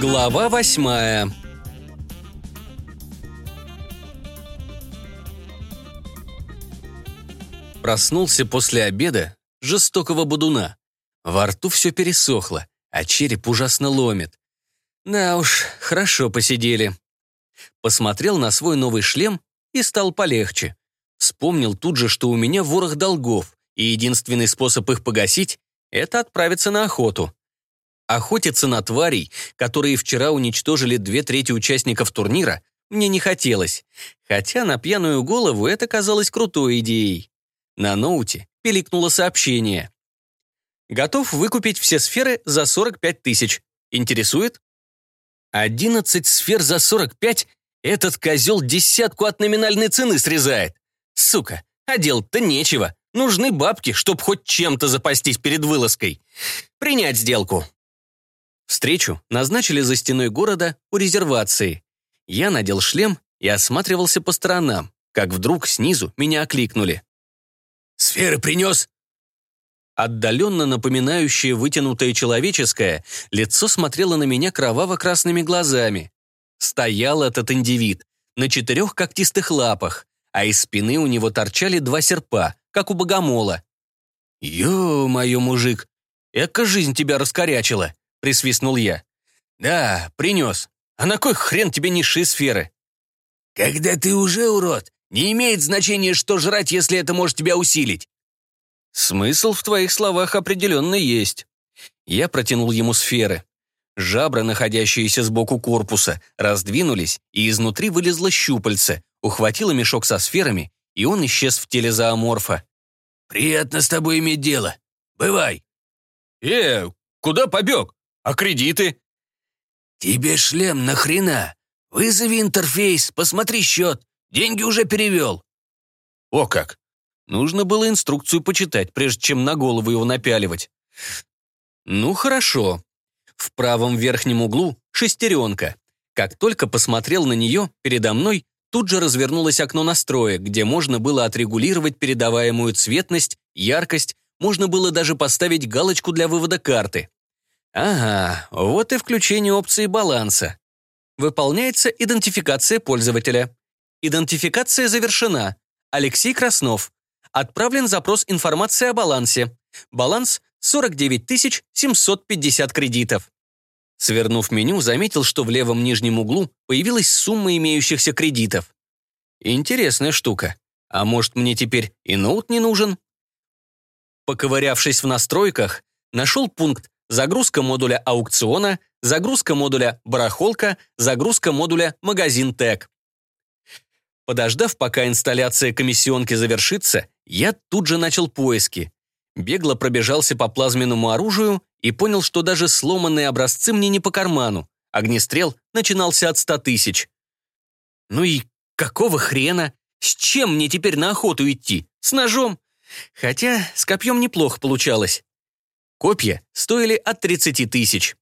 Глава восьмая Проснулся после обеда жестокого будуна. Во рту все пересохло, а череп ужасно ломит. Да уж, хорошо посидели. Посмотрел на свой новый шлем и стал полегче. Вспомнил тут же, что у меня ворох долгов, и единственный способ их погасить — это отправиться на охоту. Охотиться на тварей, которые вчера уничтожили две трети участников турнира, мне не хотелось, хотя на пьяную голову это казалось крутой идеей. На ноуте пиликнуло сообщение. «Готов выкупить все сферы за 45 тысяч. Интересует?» «11 сфер за 45? Этот козел десятку от номинальной цены срезает. Сука, а делать-то нечего. Нужны бабки, чтоб хоть чем-то запастись перед вылазкой. Принять сделку». Встречу назначили за стеной города у резервации. Я надел шлем и осматривался по сторонам, как вдруг снизу меня окликнули. «Сферы принес?» Отдаленно напоминающее вытянутое человеческое, лицо смотрело на меня кроваво-красными глазами. Стоял этот индивид на четырех когтистых лапах, а из спины у него торчали два серпа, как у богомола. «Ё-моё, мужик, эка жизнь тебя раскорячила!» — присвистнул я. «Да, принес. А на кой хрен тебе низшие сферы?» «Когда ты уже урод, не имеет значения, что жрать, если это может тебя усилить». «Смысл в твоих словах определенно есть». Я протянул ему сферы. Жабры, находящиеся сбоку корпуса, раздвинулись, и изнутри вылезло щупальце, ухватило мешок со сферами, и он исчез в теле зооморфа. «Приятно с тобой иметь дело. Бывай». «Э, куда побег? А кредиты?» «Тебе шлем нахрена? Вызови интерфейс, посмотри счет. Деньги уже перевел». «О как! Нужно было инструкцию почитать, прежде чем на голову его напяливать». «Ну, хорошо. В правом верхнем углу шестеренка. Как только посмотрел на нее, передо мной тут же развернулось окно настроек, где можно было отрегулировать передаваемую цветность, яркость, можно было даже поставить галочку для вывода карты. Ага, вот и включение опции баланса. Выполняется идентификация пользователя. Идентификация завершена. Алексей Краснов. Отправлен запрос информации о балансе. Баланс 49 750 кредитов. Свернув меню, заметил, что в левом нижнем углу появилась сумма имеющихся кредитов. Интересная штука. А может, мне теперь и ноут не нужен? Поковырявшись в настройках, нашел пункт «Загрузка модуля аукциона», «Загрузка модуля барахолка», «Загрузка модуля магазин тег». Подождав, пока инсталляция комиссионки завершится, я тут же начал поиски бегло пробежался по плазменному оружию и понял, что даже сломанные образцы мне не по карману. Огнестрел начинался от ста тысяч. Ну и какого хрена? С чем мне теперь на охоту идти? С ножом? Хотя с копьем неплохо получалось. Копья стоили от 30 тысяч.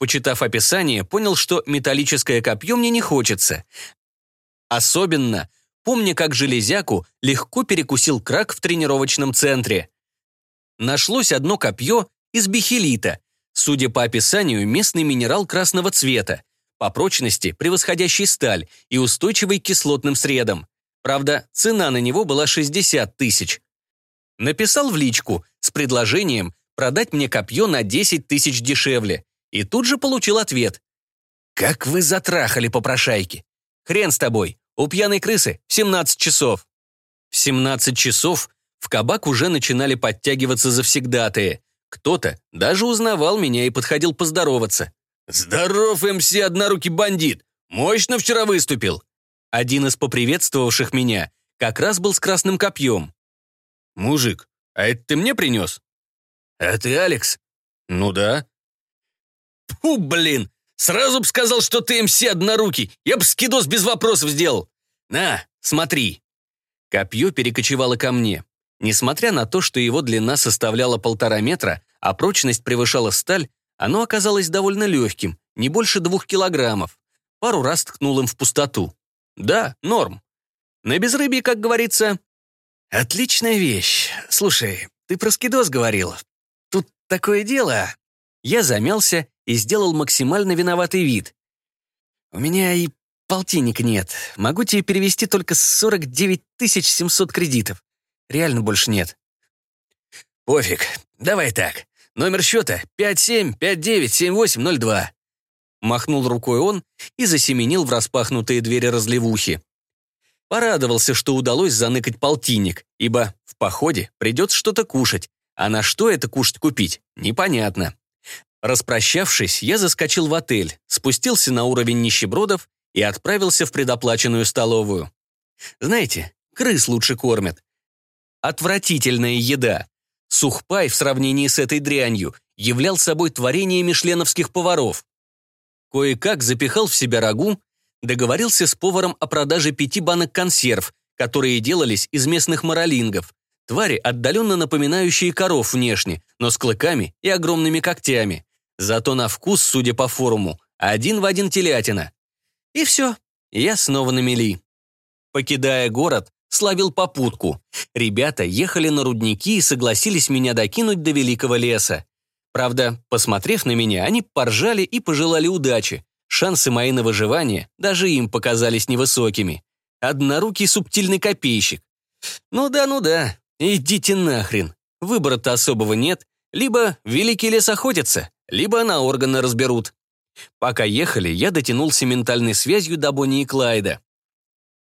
Почитав описание, понял, что металлическое копье мне не хочется. Особенно, помня, как железяку легко перекусил крак в тренировочном центре нашлось одно копье из бихелита, судя по описанию, местный минерал красного цвета, по прочности превосходящий сталь и устойчивый к кислотным средам. Правда, цена на него была 60 тысяч. Написал в личку с предложением продать мне копье на 10 тысяч дешевле, и тут же получил ответ. «Как вы затрахали попрошайки! Хрен с тобой, у пьяной крысы 17 часов». В 17 часов в кабак уже начинали подтягиваться завсегдатые. Кто-то даже узнавал меня и подходил поздороваться. «Здоров, МС, однорукий бандит! Мощно вчера выступил!» Один из поприветствовавших меня как раз был с красным копьем. «Мужик, а это ты мне принес?» «А ты Алекс?» «Ну да». «Фу, блин! Сразу б сказал, что ты МС однорукий! Я б скидос без вопросов сделал! На, смотри!» Копье перекочевало ко мне. Несмотря на то, что его длина составляла полтора метра, а прочность превышала сталь, оно оказалось довольно легким, не больше двух килограммов. Пару раз ткнул им в пустоту. Да, норм. На безрыбье, как говорится. Отличная вещь. Слушай, ты про скидос говорил. Такое дело. Я замялся и сделал максимально виноватый вид. «У меня и полтинник нет. Могу тебе перевести только 49 700 кредитов. Реально больше нет». «Пофиг. Давай так. Номер счета 57597802». Махнул рукой он и засеменил в распахнутые двери разливухи. Порадовался, что удалось заныкать полтинник, ибо в походе придется что-то кушать, а на что это кушать купить, непонятно. Распрощавшись, я заскочил в отель, спустился на уровень нищебродов и отправился в предоплаченную столовую. Знаете, крыс лучше кормят. Отвратительная еда. Сухпай в сравнении с этой дрянью являл собой творение мишленовских поваров. Кое-как запихал в себя рагу, договорился с поваром о продаже пяти банок консерв, которые делались из местных моралингов, твари, отдаленно напоминающие коров внешне, но с клыками и огромными когтями. Зато на вкус, судя по форуму, один в один телятина. И все, я снова на мели. Покидая город, словил попутку. Ребята ехали на рудники и согласились меня докинуть до великого леса. Правда, посмотрев на меня, они поржали и пожелали удачи. Шансы мои на выживание даже им показались невысокими. Однорукий субтильный копейщик. Ну да, ну да, идите нахрен. Выбора-то особого нет. Либо великий лес охотится, либо на органы разберут. Пока ехали, я дотянулся ментальной связью до Бонни и Клайда.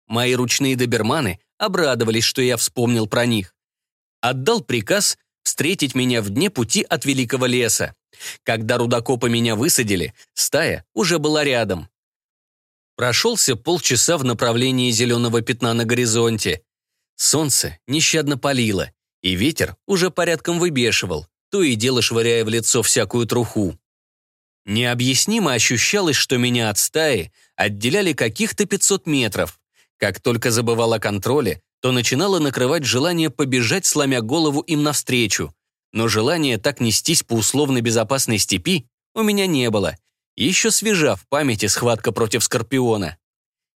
Мои ручные доберманы обрадовались, что я вспомнил про них. Отдал приказ встретить меня в дне пути от Великого леса. Когда рудокопы меня высадили, стая уже была рядом. Прошелся полчаса в направлении зеленого пятна на горизонте. Солнце нещадно палило, и ветер уже порядком выбешивал то и дело швыряя в лицо всякую труху. Необъяснимо ощущалось, что меня от стаи отделяли каких-то 500 метров. Как только забывал о контроле, то начинало накрывать желание побежать, сломя голову им навстречу. Но желания так нестись по условно безопасной степи у меня не было. Еще свежа в памяти схватка против Скорпиона.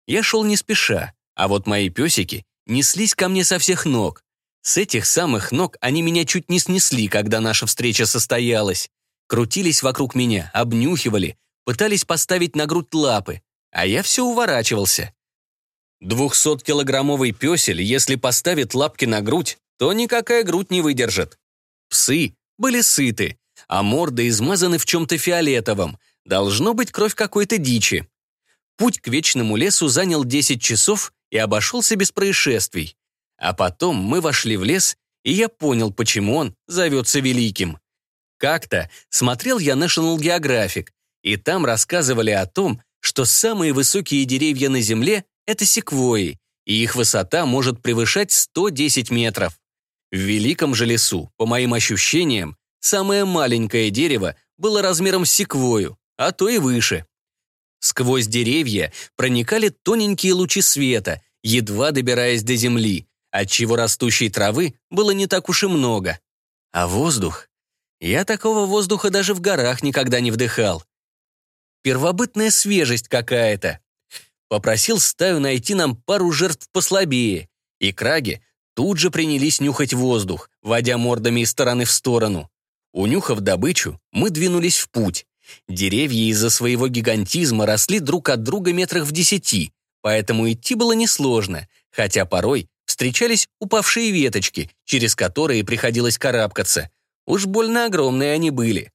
Я шел не спеша, а вот мои песики неслись ко мне со всех ног. С этих самых ног они меня чуть не снесли, когда наша встреча состоялась. Крутились вокруг меня, обнюхивали, пытались поставить на грудь лапы, а я все уворачивался. Двухсоткилограммовый песель, если поставит лапки на грудь, то никакая грудь не выдержит. Псы были сыты, а морды измазаны в чем-то фиолетовом. Должно быть кровь какой-то дичи. Путь к вечному лесу занял 10 часов и обошелся без происшествий. А потом мы вошли в лес, и я понял, почему он зовется Великим. Как-то смотрел я National Geographic, и там рассказывали о том, что самые высокие деревья на Земле — это секвои, и их высота может превышать 110 метров. В Великом же лесу, по моим ощущениям, самое маленькое дерево было размером с секвою, а то и выше. Сквозь деревья проникали тоненькие лучи света, едва добираясь до земли, отчего растущей травы было не так уж и много. А воздух? Я такого воздуха даже в горах никогда не вдыхал. Первобытная свежесть какая-то. Попросил стаю найти нам пару жертв послабее, и краги тут же принялись нюхать воздух, водя мордами из стороны в сторону. Унюхав добычу, мы двинулись в путь. Деревья из-за своего гигантизма росли друг от друга метрах в десяти, поэтому идти было несложно, хотя порой встречались упавшие веточки, через которые приходилось карабкаться. Уж больно огромные они были.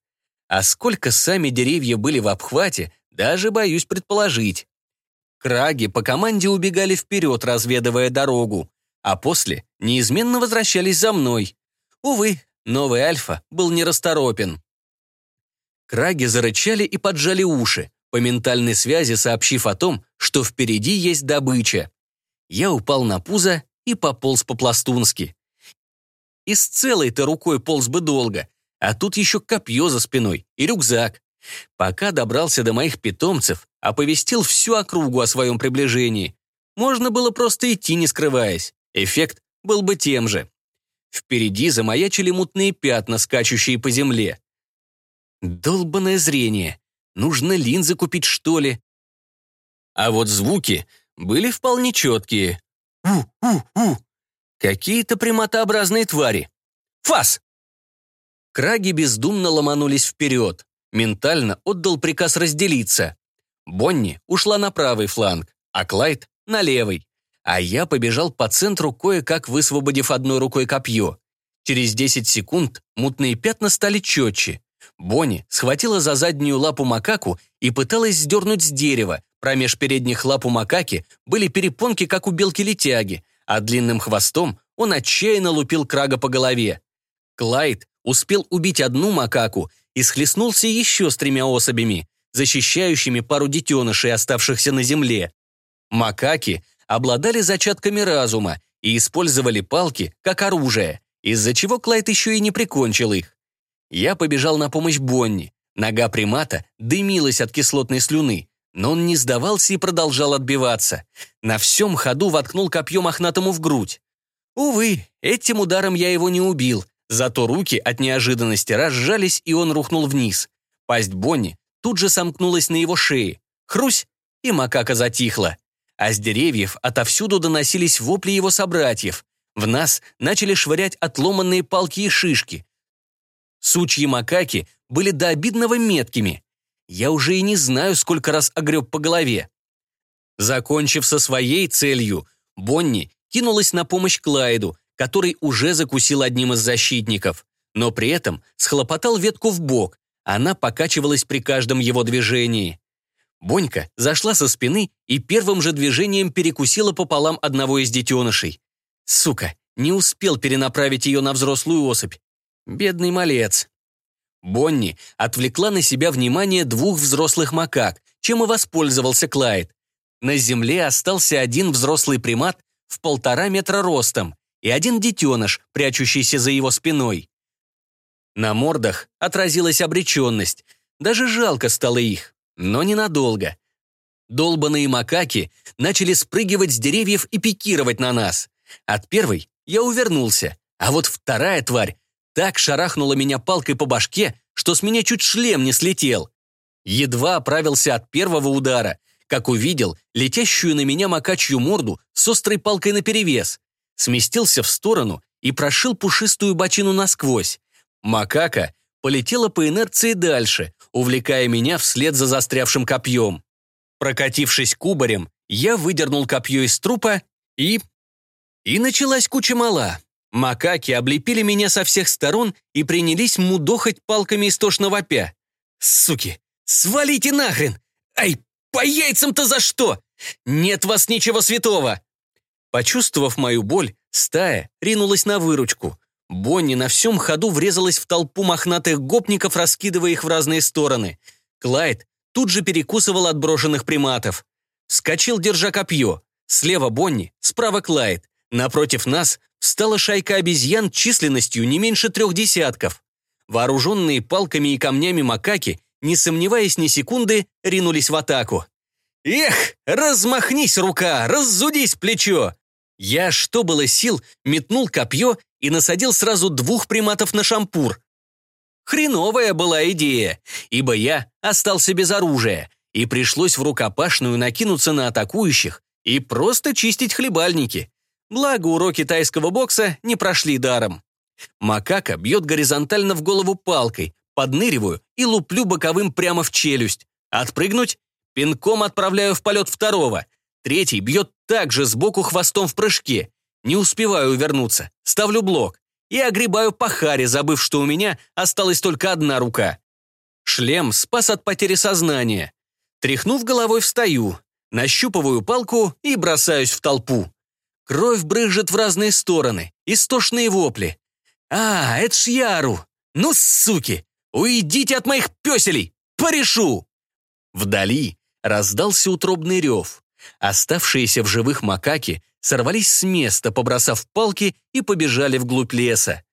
А сколько сами деревья были в обхвате, даже боюсь предположить. Краги по команде убегали вперед, разведывая дорогу, а после неизменно возвращались за мной. Увы, новый Альфа был нерасторопен. Краги зарычали и поджали уши, по ментальной связи сообщив о том, что впереди есть добыча. Я упал на пузо и пополз по-пластунски. И с целой-то рукой полз бы долго, а тут еще копье за спиной и рюкзак. Пока добрался до моих питомцев, оповестил всю округу о своем приближении. Можно было просто идти, не скрываясь. Эффект был бы тем же. Впереди замаячили мутные пятна, скачущие по земле. Долбанное зрение. Нужно линзы купить, что ли? А вот звуки были вполне четкие. У-у-у! Какие-то приматообразные твари. Фас! Краги бездумно ломанулись вперед. ментально отдал приказ разделиться. Бонни ушла на правый фланг, а Клайд — на левый. А я побежал по центру, кое-как высвободив одной рукой копье. Через 10 секунд мутные пятна стали четче. Бонни схватила за заднюю лапу макаку и пыталась сдернуть с дерева. Промеж передних лап у макаки были перепонки, как у белки-летяги, а длинным хвостом он отчаянно лупил крага по голове. Клайд успел убить одну макаку и схлестнулся еще с тремя особями, защищающими пару детенышей, оставшихся на земле. Макаки обладали зачатками разума и использовали палки как оружие, из-за чего Клайд еще и не прикончил их. Я побежал на помощь Бонни. Нога примата дымилась от кислотной слюны, но он не сдавался и продолжал отбиваться. На всем ходу воткнул копье мохнатому в грудь. Увы, этим ударом я его не убил, зато руки от неожиданности разжались, и он рухнул вниз. Пасть Бонни тут же сомкнулась на его шее. Хрусь, и макака затихла. А с деревьев отовсюду доносились вопли его собратьев. В нас начали швырять отломанные палки и шишки. Сучьи макаки были до обидного меткими. Я уже и не знаю, сколько раз огреб по голове. Закончив со своей целью, Бонни кинулась на помощь Клайду, который уже закусил одним из защитников, но при этом схлопотал ветку в бок, она покачивалась при каждом его движении. Бонька зашла со спины и первым же движением перекусила пополам одного из детенышей. Сука, не успел перенаправить ее на взрослую особь. Бедный малец. Бонни отвлекла на себя внимание двух взрослых макак, чем и воспользовался Клайд. На земле остался один взрослый примат в полтора метра ростом и один детеныш, прячущийся за его спиной. На мордах отразилась обреченность. Даже жалко стало их, но ненадолго. Долбаные макаки начали спрыгивать с деревьев и пикировать на нас. От первой я увернулся, а вот вторая тварь так шарахнула меня палкой по башке, что с меня чуть шлем не слетел. Едва оправился от первого удара, как увидел летящую на меня макачью морду с острой палкой наперевес, сместился в сторону и прошил пушистую бочину насквозь. Макака полетела по инерции дальше, увлекая меня вслед за застрявшим копьем. Прокатившись кубарем, я выдернул копье из трупа и... И началась куча мала. Макаки облепили меня со всех сторон и принялись мудохать палками истошно вопя. «Суки, свалите нахрен! Ай, по яйцам-то за что? Нет вас ничего святого!» Почувствовав мою боль, стая ринулась на выручку. Бонни на всем ходу врезалась в толпу мохнатых гопников, раскидывая их в разные стороны. Клайд тут же перекусывал отброшенных приматов. Скочил, держа копье. Слева Бонни, справа Клайд. Напротив нас встала шайка обезьян численностью не меньше трех десятков. Вооруженные палками и камнями макаки, не сомневаясь ни секунды, ринулись в атаку. «Эх, размахнись, рука, раззудись плечо!» Я, что было сил, метнул копье и насадил сразу двух приматов на шампур. Хреновая была идея, ибо я остался без оружия, и пришлось в рукопашную накинуться на атакующих и просто чистить хлебальники. Благо, уроки тайского бокса не прошли даром. Макака бьет горизонтально в голову палкой, подныриваю и луплю боковым прямо в челюсть. Отпрыгнуть? Пинком отправляю в полет второго. Третий бьет также сбоку хвостом в прыжке. Не успеваю увернуться. Ставлю блок. И огребаю по харе, забыв, что у меня осталась только одна рука. Шлем спас от потери сознания. Тряхнув головой, встаю. Нащупываю палку и бросаюсь в толпу. Кровь брызжет в разные стороны. Истошные вопли. «А, это ж Яру! Ну, суки! Уйдите от моих песелей! Порешу!» Вдали раздался утробный рев. Оставшиеся в живых макаки сорвались с места, побросав палки и побежали вглубь леса.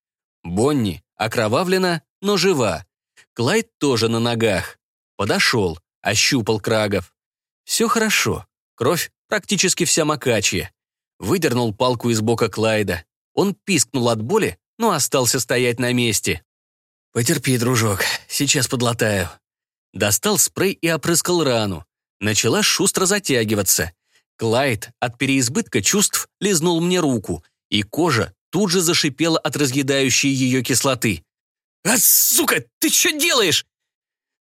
Бонни окровавлена, но жива. Клайд тоже на ногах. Подошел, ощупал крагов. Все хорошо. Кровь практически вся макачья. Выдернул палку из бока Клайда. Он пискнул от боли, но остался стоять на месте. «Потерпи, дружок, сейчас подлатаю». Достал спрей и опрыскал рану начала шустро затягиваться. Клайд от переизбытка чувств лизнул мне руку, и кожа тут же зашипела от разъедающей ее кислоты. «А, сука, ты что делаешь?»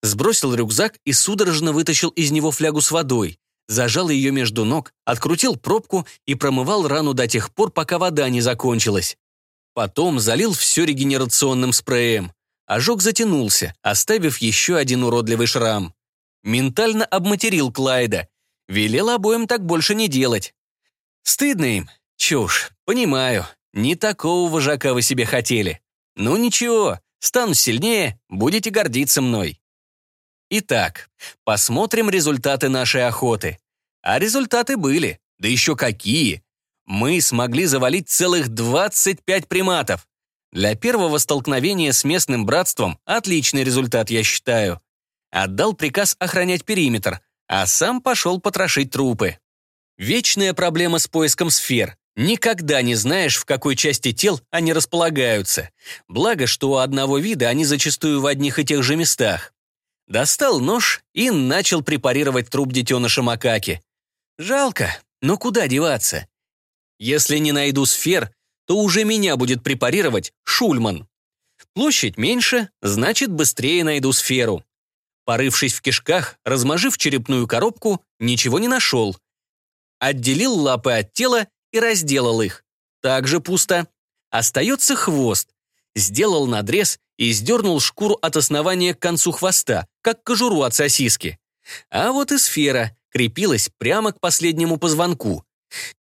Сбросил рюкзак и судорожно вытащил из него флягу с водой. Зажал ее между ног, открутил пробку и промывал рану до тех пор, пока вода не закончилась. Потом залил все регенерационным спреем. Ожог затянулся, оставив еще один уродливый шрам. Ментально обматерил Клайда. Велел обоим так больше не делать. Стыдно им. Чушь. Понимаю. Не такого вожака вы себе хотели. Ну ничего, стану сильнее, будете гордиться мной. Итак, посмотрим результаты нашей охоты. А результаты были. Да еще какие. Мы смогли завалить целых 25 приматов. Для первого столкновения с местным братством отличный результат, я считаю. Отдал приказ охранять периметр, а сам пошел потрошить трупы. Вечная проблема с поиском сфер. Никогда не знаешь, в какой части тел они располагаются. Благо, что у одного вида они зачастую в одних и тех же местах. Достал нож и начал препарировать труп детеныша макаки. Жалко, но куда деваться? Если не найду сфер, то уже меня будет препарировать Шульман. Площадь меньше, значит, быстрее найду сферу. Порывшись в кишках, размажив черепную коробку, ничего не нашел. Отделил лапы от тела и разделал их. Также пусто. Остается хвост. Сделал надрез и сдернул шкуру от основания к концу хвоста, как кожуру от сосиски. А вот и сфера крепилась прямо к последнему позвонку.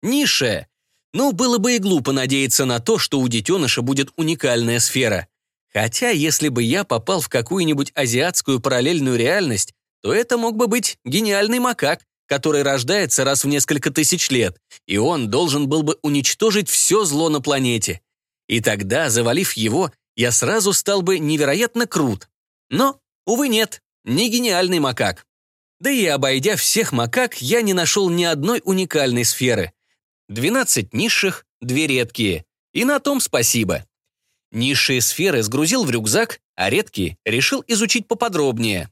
Низшая, ну, было бы и глупо надеяться на то, что у детеныша будет уникальная сфера. Хотя, если бы я попал в какую-нибудь азиатскую параллельную реальность, то это мог бы быть гениальный макак, который рождается раз в несколько тысяч лет, и он должен был бы уничтожить все зло на планете. И тогда, завалив его, я сразу стал бы невероятно крут. Но, увы, нет, не гениальный макак. Да и обойдя всех макак, я не нашел ни одной уникальной сферы. 12 низших, две редкие. И на том спасибо. Низшие сферы сгрузил в рюкзак, а редкие решил изучить поподробнее.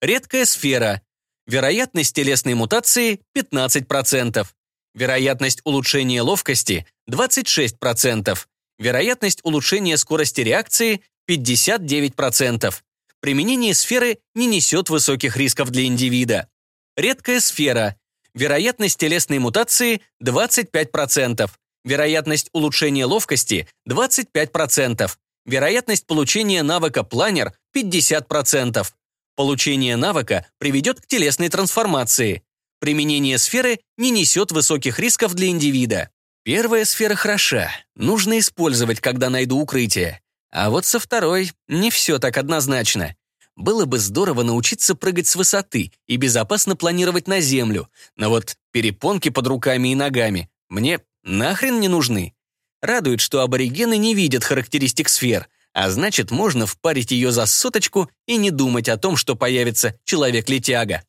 Редкая сфера. Вероятность телесной мутации 15%. Вероятность улучшения ловкости 26%. Вероятность улучшения скорости реакции 59%. Применение сферы не несет высоких рисков для индивида. Редкая сфера. Вероятность телесной мутации 25%. Вероятность улучшения ловкости 25%. Вероятность получения навыка планер 50%. Получение навыка приведет к телесной трансформации. Применение сферы не несет высоких рисков для индивида. Первая сфера хороша, нужно использовать, когда найду укрытие. А вот со второй не все так однозначно. Было бы здорово научиться прыгать с высоты и безопасно планировать на землю, но вот перепонки под руками и ногами мне нахрен не нужны. Радует, что аборигены не видят характеристик сфер, а значит, можно впарить ее за соточку и не думать о том, что появится человек-летяга.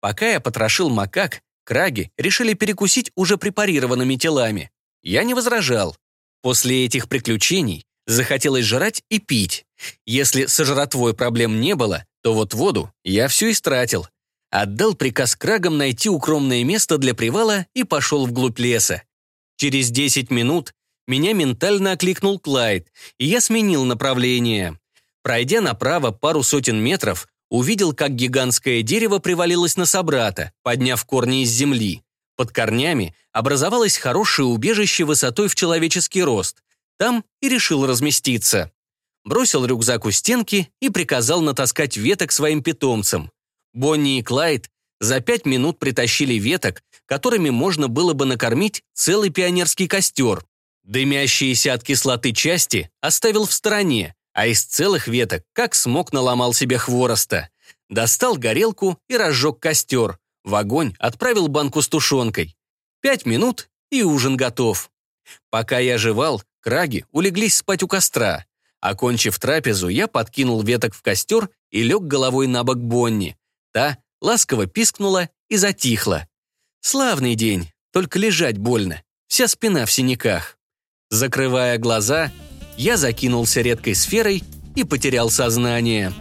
Пока я потрошил макак, краги решили перекусить уже препарированными телами. Я не возражал. После этих приключений захотелось жрать и пить. Если с жратвой проблем не было, то вот воду я всю истратил. Отдал приказ крагам найти укромное место для привала и пошел вглубь леса. Через 10 минут меня ментально окликнул Клайд, и я сменил направление. Пройдя направо пару сотен метров, увидел, как гигантское дерево привалилось на собрата, подняв корни из земли. Под корнями образовалось хорошее убежище высотой в человеческий рост. Там и решил разместиться бросил рюкзак у стенки и приказал натаскать веток своим питомцам. Бонни и Клайд за пять минут притащили веток, которыми можно было бы накормить целый пионерский костер. Дымящиеся от кислоты части оставил в стороне, а из целых веток, как смог, наломал себе хвороста. Достал горелку и разжег костер. В огонь отправил банку с тушенкой. Пять минут, и ужин готов. Пока я жевал, краги улеглись спать у костра. Окончив трапезу, я подкинул веток в костер и лег головой на бок Бонни. Та ласково пискнула и затихла. Славный день, только лежать больно, вся спина в синяках. Закрывая глаза, я закинулся редкой сферой и потерял сознание.